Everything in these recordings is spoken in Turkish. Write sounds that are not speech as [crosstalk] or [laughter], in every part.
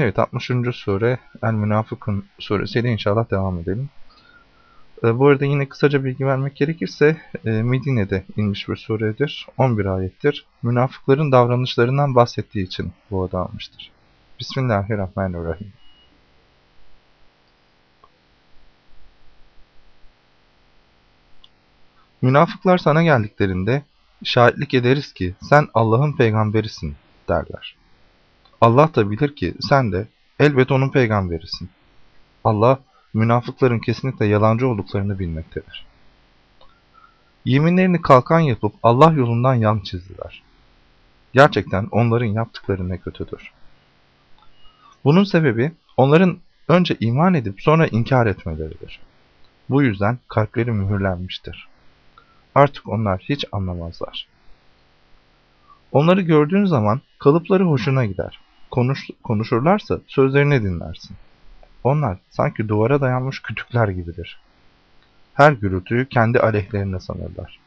Evet 60. sure El Münafıkun suresiyle inşallah devam edelim. E, bu arada yine kısaca bilgi vermek gerekirse e, Medine'de inmiş bir suredir. 11 ayettir. Münafıkların davranışlarından bahsettiği için bu adı almıştır. Bismillahirrahmanirrahim. Münafıklar sana geldiklerinde şahitlik ederiz ki sen Allah'ın peygamberisin derler. Allah da bilir ki sen de elbet onun peygamberisin. Allah münafıkların kesinlikle yalancı olduklarını bilmektedir. Yeminlerini kalkan yapıp Allah yolundan yan çizdiler. Gerçekten onların yaptıkları ne kötüdür. Bunun sebebi onların önce iman edip sonra inkar etmeleridir. Bu yüzden kalpleri mühürlenmiştir. Artık onlar hiç anlamazlar. Onları gördüğün zaman kalıpları hoşuna gider. Konuş, konuşurlarsa sözlerini dinlersin. Onlar sanki duvara dayanmış kütükler gibidir. Her gürültüyü kendi aleyhlerine sanırlar.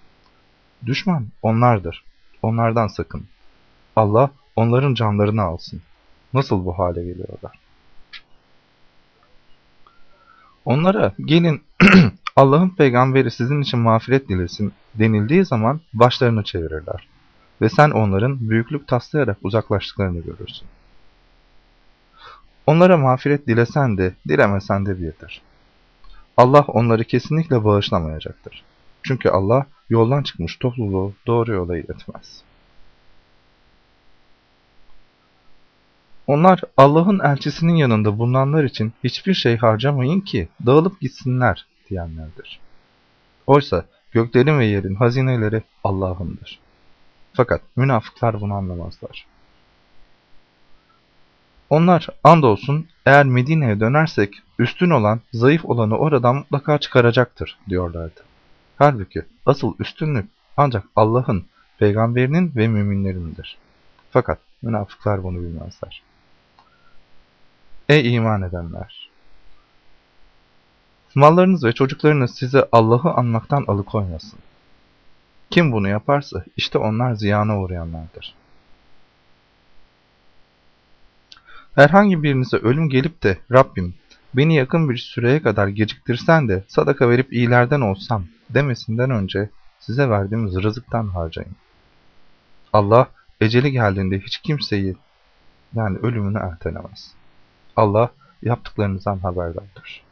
Düşman onlardır. Onlardan sakın. Allah onların canlarını alsın. Nasıl bu hale geliyorlar? Onlara gelin [clears throat] Allah'ın peygamberi sizin için mağfiret dilesin denildiği zaman başlarını çevirirler. Ve sen onların büyüklük taslayarak uzaklaştıklarını görürsün. Onlara mağfiret dilesen de, dilemesen de birdir. Allah onları kesinlikle bağışlamayacaktır. Çünkü Allah yoldan çıkmış topluluğu doğru yola iletmez. Onlar Allah'ın elçisinin yanında bulunanlar için hiçbir şey harcamayın ki dağılıp gitsinler diyenlerdir. Oysa göklerin ve yerin hazineleri Allah'ındır. Fakat münafıklar bunu anlamazlar. Onlar andolsun eğer Medine'ye dönersek üstün olan, zayıf olanı oradan mutlaka çıkaracaktır diyorlardı. Halbuki asıl üstünlük ancak Allah'ın, peygamberinin ve müminlerindir. Fakat münafıklar bunu bilmezler. Ey iman edenler! Mallarınız ve çocuklarınız size Allah'ı anmaktan alıkoymasın. Kim bunu yaparsa işte onlar ziyana uğrayanlardır. Herhangi birinize ölüm gelip de Rabbim beni yakın bir süreye kadar geciktirsen de sadaka verip iyilerden olsam demesinden önce size verdiğimiz rızıktan harcayın. Allah eceli geldiğinde hiç kimseyi yani ölümünü ertelemez. Allah yaptıklarınızdan haberdardır.